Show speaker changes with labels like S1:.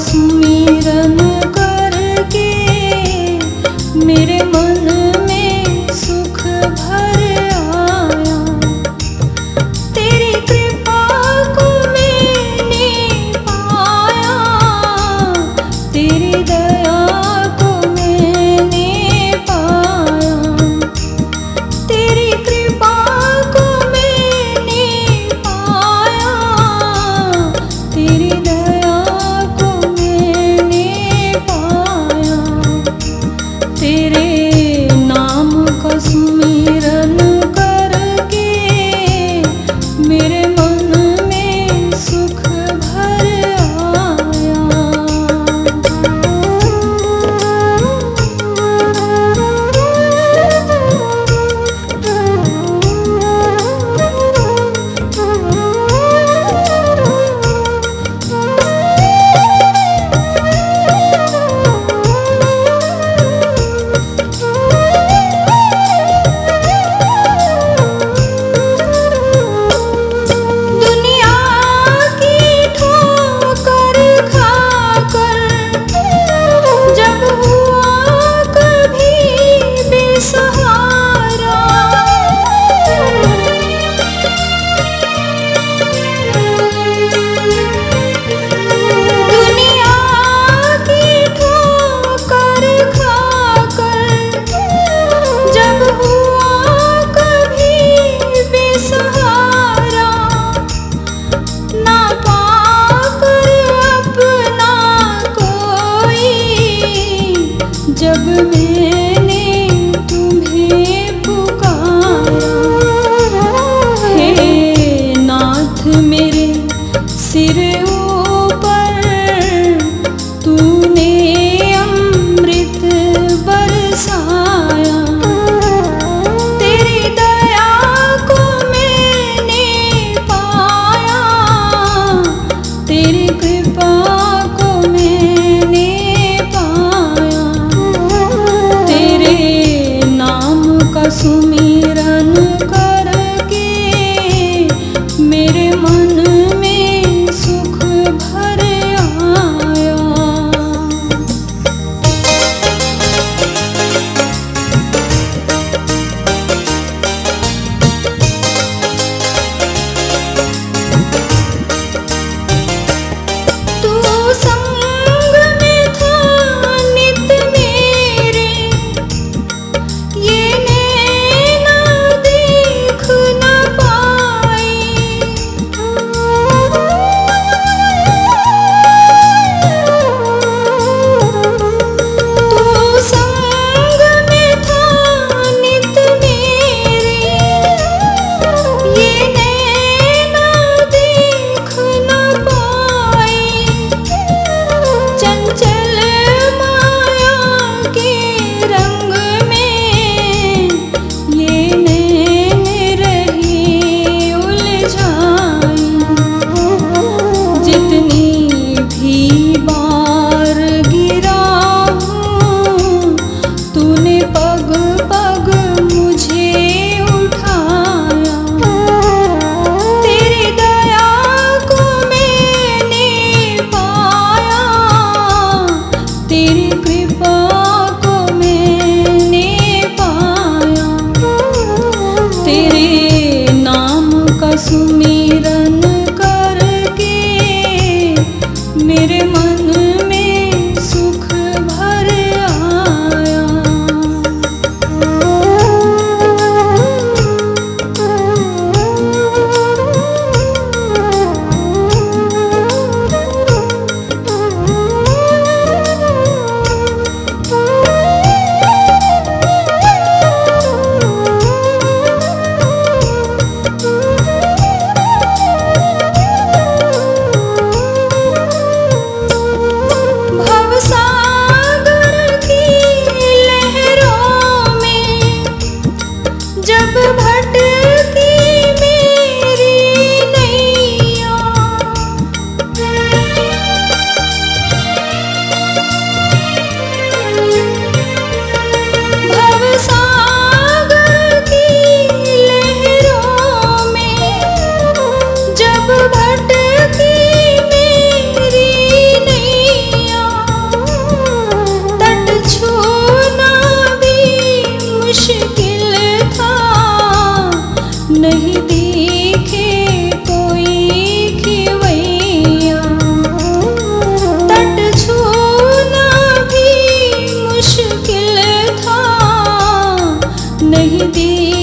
S1: स्मिरन करके मेरे मन में सुख भर आया। तेरी कृपा को मैंने पाया, तेरी दर जब मैं soon. मुश्किल था। नहीं देखे कोई खिवैया। तट छूना भी मुश्किल था। नहीं देखे